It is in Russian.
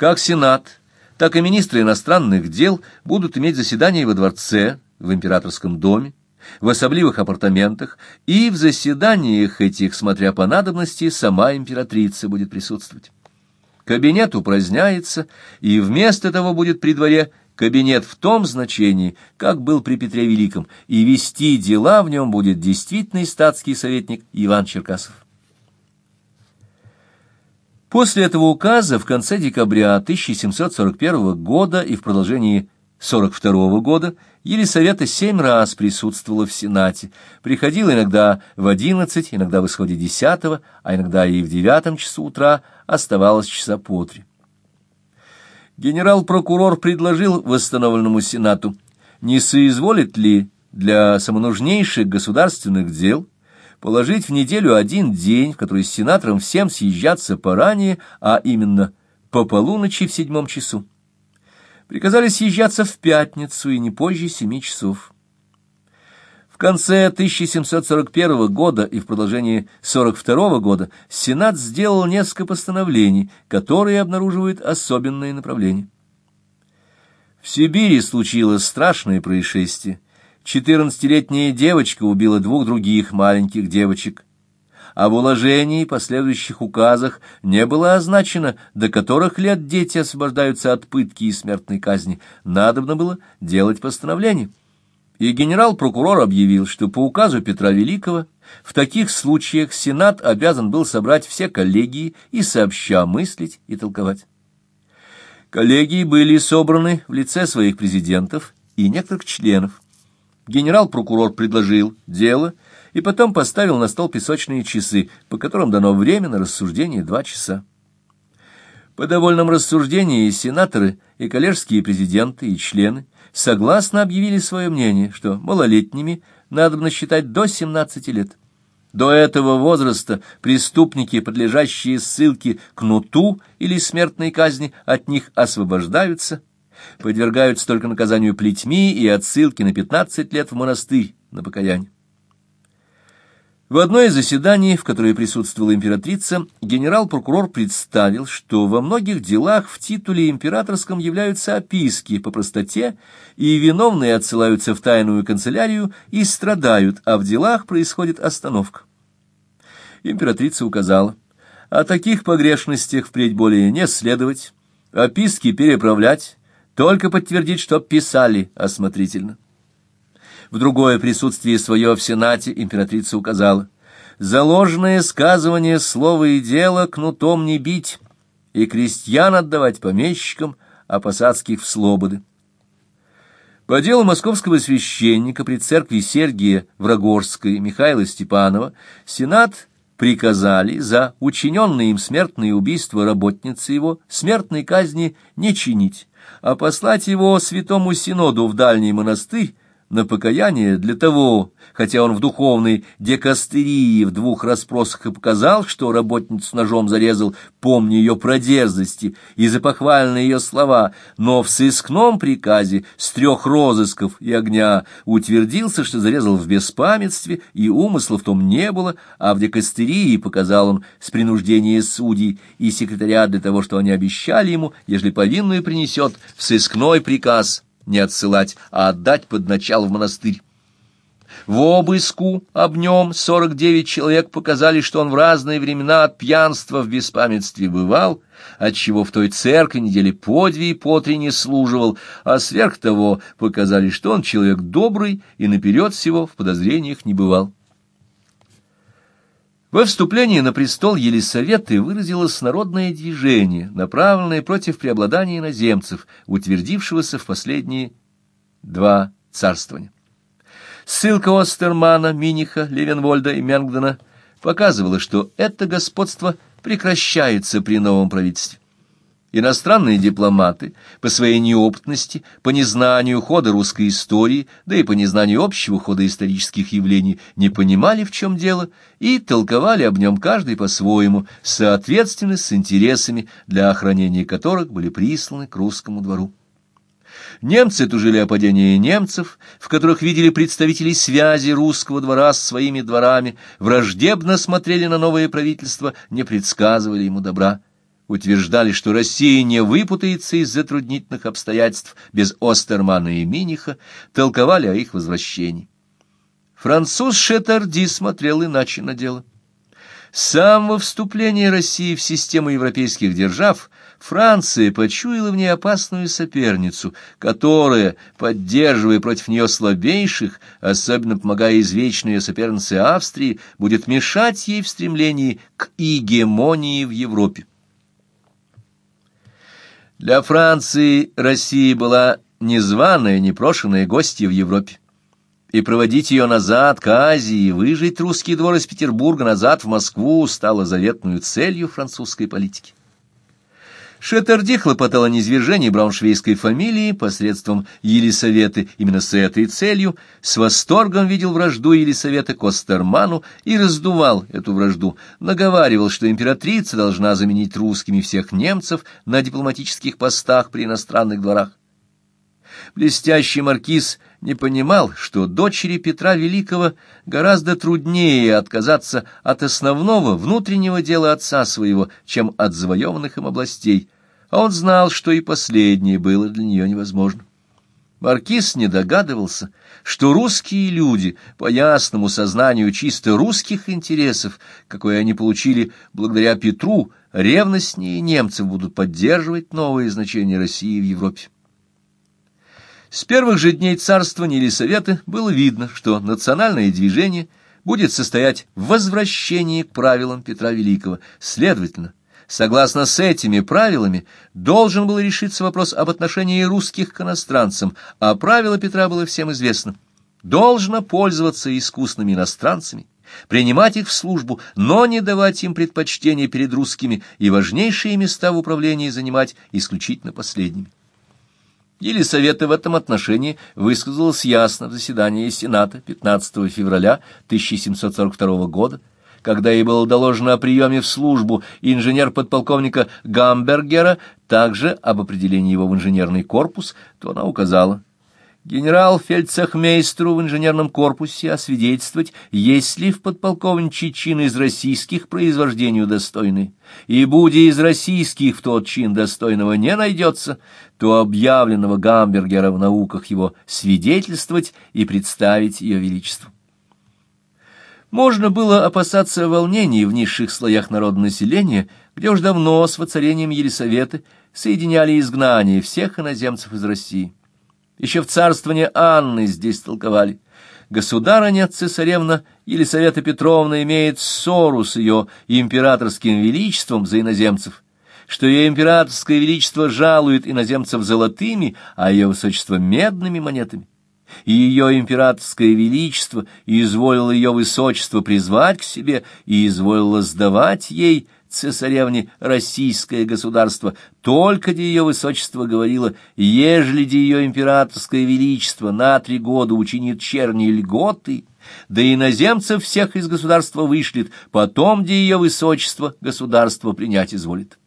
Как Сенат, так и министры иностранных дел будут иметь заседания во дворце, в императорском доме, в особливых апартаментах, и в заседаниях этих, смотря по надобности, сама императрица будет присутствовать. Кабинет упраздняется, и вместо того будет при дворе кабинет в том значении, как был при Петре Великом, и вести дела в нем будет действительный статский советник Иван Черкасов. После этого указа в конце декабря 1741 года и в продолжении 42 года Елисавета семь раз присутствовала в Сенате, приходила иногда в одиннадцать, иногда в исходе десятого, а иногда и в девятом часу утра, оставалась часа по три. Генерал-прокурор предложил восстановленному Сенату, не соизволит ли для самонужнейших государственных дел положить в неделю один день, в который с сенатором всем съезжаться поранее, а именно по полуночи в седьмом часу. Приказали съезжаться в пятницу и не позже семи часов. В конце 1741 года и в продолжении 42 года Сенат сделал несколько постановлений, которые обнаруживают особенные направления. В Сибири случилось страшное происшествие – Четырнадцатилетняя девочка убила двух других маленьких девочек, а в уложении и последующих указах не было означено, до которых лет дети освобождаются от пытки и смертной казни. Надобно было делать постановление. И генерал-прокурор объявил, что по указу Петра Великого в таких случаях Сенат обязан был собрать все коллегии и сообща мыслить и толковать. Коллегии были собраны в лице своих президентов и некоторых членов. Генерал-прокурор предложил дело и потом поставил на стол песочные часы, по которым дано время на рассуждение два часа. По довольном рассуждении сенаторы и коллежские президенты и члены согласно объявили свое мнение, что малолетними надо считать до 17 лет. До этого возраста преступники, подлежащие ссылке к нуту или смертной казни, от них освобождаются – подвергаются только наказанию плетьми и отсылке на 15 лет в монастырь на покаяние. В одно из заседаний, в которое присутствовала императрица, генерал-прокурор представил, что во многих делах в титуле императорском являются описки по простоте, и виновные отсылаются в тайную канцелярию и страдают, а в делах происходит остановка. Императрица указала, о таких погрешностях впредь более не следовать, описки переправлять, только подтвердить, что писали осмотрительно. В другое присутствие свое в Сенате императрица указала, «Заложенное сказывание слова и дела кнутом не бить, и крестьян отдавать помещикам, а посадских в слободы». По делу московского священника при церкви Сергия Врагорской Михаила Степанова Сенат приказали за учиненное им смертное убийство работницы его смертной казни не чинить, а послать его святому синоду в дальний монастырь на покаяние для того, хотя он в духовной декастерии в двух расспросах и показал, что работницу ножом зарезал, помня ее про дерзости и за похвальные ее слова, но в сыскном приказе с трех розысков и огня утвердился, что зарезал в беспамятстве, и умысла в том не было, а в декастерии показал он с принуждения судей и секретаря для того, что они обещали ему, ежели повинную принесет, в сыскной приказ не отсылать, а отдать под начало в монастырь. В обыску об нем сорок девять человек показали, что он в разные времена от пьянства в беспамятстве бывал, отчего в той церкви недели по две и по три не служивал, а сверх того показали, что он человек добрый и наперед всего в подозрениях не бывал. Во вступлении на престол Елисаветы выразилось народное движение, направленное против преобладания иноземцев, утвердившегося в последние два царствования. Ссылка Остермана, Миниха, Левенвольда и Менгдена показывала, что это господство прекращается при новом правительстве. Иностранные дипломаты по своей неопытности, по незнанию хода русской истории, да и по незнанию общего хода исторических явлений, не понимали, в чем дело, и толковали об нем каждый по-своему, соответственно с интересами, для охранения которых были присланы к русскому двору. Немцы тужили о падении немцев, в которых видели представителей связи русского двора с своими дворами, враждебно смотрели на новое правительство, не предсказывали ему добра. Утверждали, что Россия не выпутается из затруднительных обстоятельств без Остермана и Миниха, толковали о их возвращении. Француз Шетарди смотрел иначе на дело. С самого вступления России в систему европейских держав Франция почуяла в ней опасную соперницу, которая, поддерживая против нее слабейших, особенно помогая извечной сопернице Австрии, будет мешать ей в стремлении к гегемонии в Европе. Для Франции Россия была незваная, непрошенная гостья в Европе и проводить ее назад к Азии, выжить русский двор из Петербурга назад в Москву стало заветную целью французской политики. Шеттерди хлопотал о низвержении брауншвейской фамилии посредством Елисаветы именно с этой целью, с восторгом видел вражду Елисаветы к Остерману и раздувал эту вражду, наговаривал, что императрица должна заменить русскими всех немцев на дипломатических постах при иностранных дворах. Блестящий маркиз не понимал, что дочери Петра Великого гораздо труднее отказаться от основного внутреннего дела отца своего, чем от завоеванных им областей, а он знал, что и последнее было для нее невозможно. Маркиз не догадывался, что русские люди по ясному сознанию чисто русских интересов, какое они получили благодаря Петру, ревностнее немцев будут поддерживать новые значения России в Европе. С первых же дней царствования Елисаветы было видно, что национальное движение будет состоять в возвращении к правилам Петра Великого. Следовательно, согласно с этими правилами, должен был решиться вопрос об отношении русских к иностранцам, а правило Петра было всем известно. Должно пользоваться искусными иностранцами, принимать их в службу, но не давать им предпочтения перед русскими и важнейшие места в управлении занимать исключительно последними. Елисавета в этом отношении высказалась ясно в заседании Сената 15 февраля 1742 года, когда ей было доложено о приеме в службу инженер-подполковника Гамбергера, также об определении его в инженерный корпус, то она указала генерал-фельдцехмейстеру в инженерном корпусе освидетельствовать, есть ли в подполковничий чин из российских произвождению достойный, и, будя из российских в тот чин достойного не найдется, то объявленного Гамбергера в науках его свидетельствовать и представить ее величеству. Можно было опасаться волнений в низших слоях народонаселения, где уж давно с воцарением Елисаветы соединяли изгнание всех иноземцев из России. Еще в царствование Анны здесь толковали. Государыня-цесаревна Елисавета Петровна имеет ссору с ее императорским величеством за иноземцев, что ее императорское величество жалует иноземцев золотыми, а ее высочество медными монетами. И ее императорское величество изволило ее высочество призвать к себе и изволило сдавать ей цесаревне российское государство, только де ее высочество говорило, ежели де ее императорское величество на три года учинит черни льготы, да иноземцев всех из государства вышлет, потом де ее высочество государство принять изволит.